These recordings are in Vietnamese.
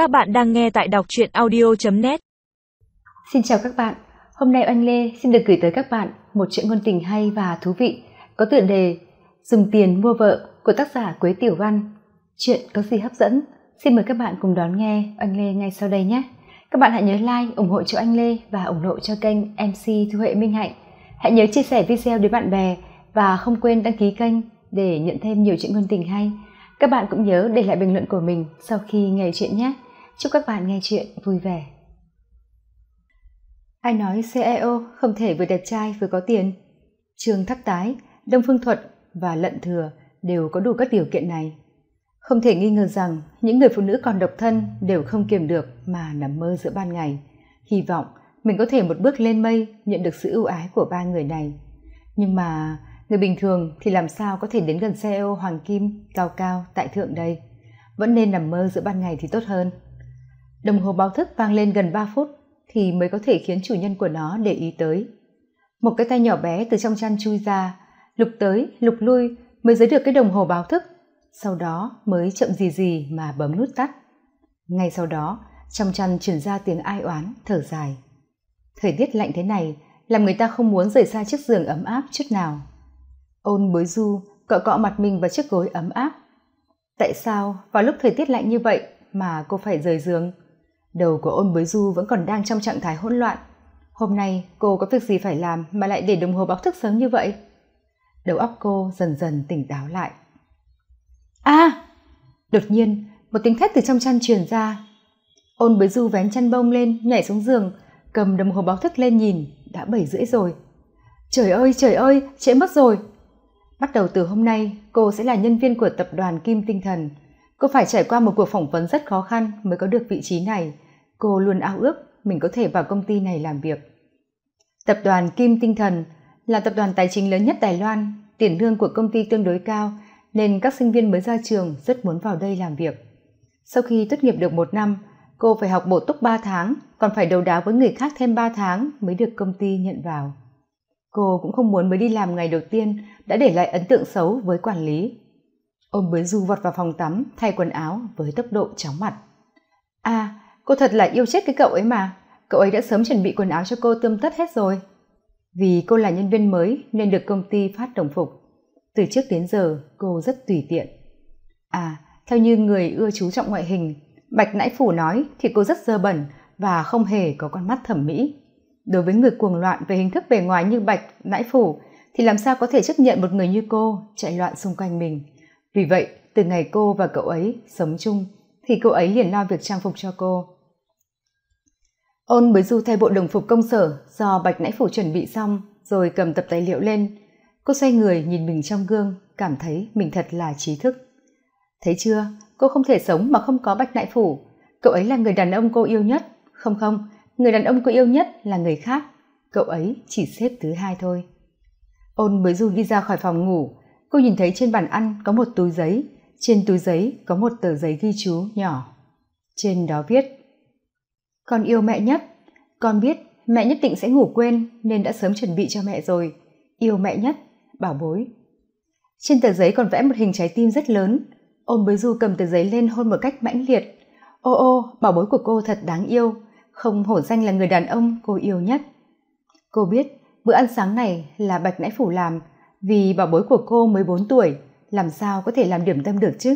Các bạn đang nghe tại đọc truyện audio.net Xin chào các bạn, hôm nay Anh Lê xin được gửi tới các bạn một chuyện ngôn tình hay và thú vị có tựa đề Dùng tiền mua vợ của tác giả Quế Tiểu Văn. Chuyện có gì hấp dẫn? Xin mời các bạn cùng đón nghe Anh Lê ngay sau đây nhé. Các bạn hãy nhớ like, ủng hộ cho anh Lê và ủng hộ cho kênh MC Thu Huệ Minh Hạnh. Hãy nhớ chia sẻ video đến bạn bè và không quên đăng ký kênh để nhận thêm nhiều chuyện ngôn tình hay. Các bạn cũng nhớ để lại bình luận của mình sau khi nghe chuyện nhé. Chúc các bạn nghe chuyện vui vẻ. Ai nói CEO không thể vừa đẹp trai vừa có tiền? Trương Thắc Tái, Đông Phương Thuật và Lận Thừa đều có đủ các điều kiện này. Không thể nghi ngờ rằng những người phụ nữ còn độc thân đều không kiềm được mà nằm mơ giữa ban ngày. Hy vọng mình có thể một bước lên mây nhận được sự ưu ái của ba người này. Nhưng mà người bình thường thì làm sao có thể đến gần CEO Hoàng Kim cao cao tại thượng đây? Vẫn nên nằm mơ giữa ban ngày thì tốt hơn. Đồng hồ báo thức vang lên gần ba phút thì mới có thể khiến chủ nhân của nó để ý tới. Một cái tay nhỏ bé từ trong chăn chui ra, lục tới, lục lui mới giới được cái đồng hồ báo thức, sau đó mới chậm gì gì mà bấm nút tắt. Ngay sau đó, trong chăn truyền ra tiếng ai oán, thở dài. Thời tiết lạnh thế này làm người ta không muốn rời xa chiếc giường ấm áp chút nào. Ôn bối du cọ cọ mặt mình vào chiếc gối ấm áp. Tại sao vào lúc thời tiết lạnh như vậy mà cô phải rời giường? Đầu của ôn bối du vẫn còn đang trong trạng thái hỗn loạn. Hôm nay cô có việc gì phải làm mà lại để đồng hồ báo thức sớm như vậy? Đầu óc cô dần dần tỉnh táo lại. a à! Đột nhiên, một tiếng thét từ trong chăn truyền ra. Ôn bối du vén chăn bông lên, nhảy xuống giường, cầm đồng hồ báo thức lên nhìn, đã bảy rưỡi rồi. Trời ơi, trời ơi, trễ mất rồi. Bắt đầu từ hôm nay, cô sẽ là nhân viên của tập đoàn Kim Tinh Thần. Cô phải trải qua một cuộc phỏng vấn rất khó khăn mới có được vị trí này. Cô luôn ao ước mình có thể vào công ty này làm việc. Tập đoàn Kim Tinh Thần là tập đoàn tài chính lớn nhất Đài Loan, tiền lương của công ty tương đối cao nên các sinh viên mới ra trường rất muốn vào đây làm việc. Sau khi tốt nghiệp được một năm, cô phải học bổ túc ba tháng, còn phải đầu đáo với người khác thêm ba tháng mới được công ty nhận vào. Cô cũng không muốn mới đi làm ngày đầu tiên đã để lại ấn tượng xấu với quản lý. Ôm bới du vọt vào phòng tắm thay quần áo với tốc độ chóng mặt. À, cô thật là yêu chết cái cậu ấy mà. Cậu ấy đã sớm chuẩn bị quần áo cho cô tươm tất hết rồi. Vì cô là nhân viên mới nên được công ty phát đồng phục. Từ trước đến giờ cô rất tùy tiện. À, theo như người ưa chú trọng ngoại hình, Bạch Nãi Phủ nói thì cô rất dơ bẩn và không hề có con mắt thẩm mỹ. Đối với người cuồng loạn về hình thức bề ngoài như Bạch Nãi Phủ thì làm sao có thể chấp nhận một người như cô chạy loạn xung quanh mình. Vì vậy, từ ngày cô và cậu ấy sống chung thì cậu ấy liền lo việc trang phục cho cô. Ôn mới du thay bộ đồng phục công sở do Bạch nãy Phủ chuẩn bị xong rồi cầm tập tài liệu lên. Cô xoay người nhìn mình trong gương, cảm thấy mình thật là trí thức. Thấy chưa, cô không thể sống mà không có Bạch nại Phủ. Cậu ấy là người đàn ông cô yêu nhất. Không không, người đàn ông cô yêu nhất là người khác. Cậu ấy chỉ xếp thứ hai thôi. Ôn mới du đi ra khỏi phòng ngủ, cô nhìn thấy trên bàn ăn có một túi giấy, trên túi giấy có một tờ giấy ghi chú nhỏ. Trên đó viết Con yêu mẹ nhất, con biết mẹ nhất định sẽ ngủ quên nên đã sớm chuẩn bị cho mẹ rồi. Yêu mẹ nhất, bảo bối. Trên tờ giấy còn vẽ một hình trái tim rất lớn. Ôm bới du cầm tờ giấy lên hôn một cách mãnh liệt. Ô ô, bảo bối của cô thật đáng yêu, không hổ danh là người đàn ông cô yêu nhất. Cô biết bữa ăn sáng này là Bạch nãy Phủ làm vì bảo bối của cô mới 4 tuổi, làm sao có thể làm điểm tâm được chứ?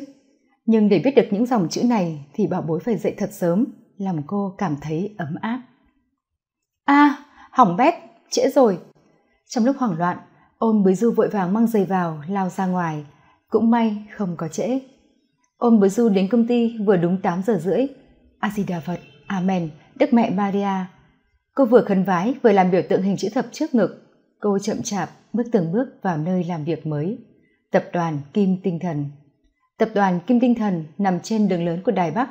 Nhưng để viết được những dòng chữ này thì bảo bối phải dậy thật sớm, làm cô cảm thấy ấm áp. A, à, hỏng bét, trễ rồi. Trong lúc hoảng loạn, ôn bới du vội vàng mang giày vào, lao ra ngoài. Cũng may không có trễ. Ôn bới du đến công ty vừa đúng 8 giờ rưỡi. A Di Đà Phật, Amen, Đức Mẹ Maria. Cô vừa khấn vái vừa làm biểu tượng hình chữ thập trước ngực. Cô chậm chạp bước từng bước vào nơi làm việc mới. Tập đoàn Kim Tinh Thần Tập đoàn Kim Tinh Thần nằm trên đường lớn của Đài Bắc,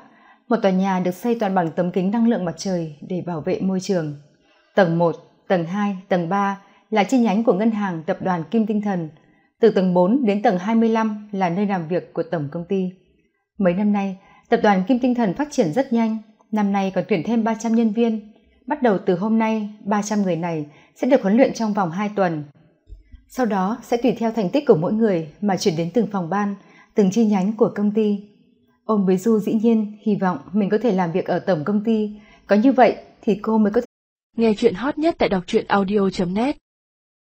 một tòa nhà được xây toàn bằng tấm kính năng lượng mặt trời để bảo vệ môi trường. Tầng 1, tầng 2, tầng 3 là chi nhánh của ngân hàng tập đoàn Kim Tinh Thần. Từ tầng 4 đến tầng 25 là nơi làm việc của tổng công ty. Mấy năm nay, tập đoàn Kim Tinh Thần phát triển rất nhanh, năm nay còn tuyển thêm 300 nhân viên. Bắt đầu từ hôm nay, 300 người này sẽ được huấn luyện trong vòng 2 tuần. Sau đó sẽ tùy theo thành tích của mỗi người mà chuyển đến từng phòng ban, từng chi nhánh của công ty. ôm với du dĩ nhiên hy vọng mình có thể làm việc ở tổng công ty có như vậy thì cô mới có thể nghe chuyện hot nhất tại đọc truyện audio net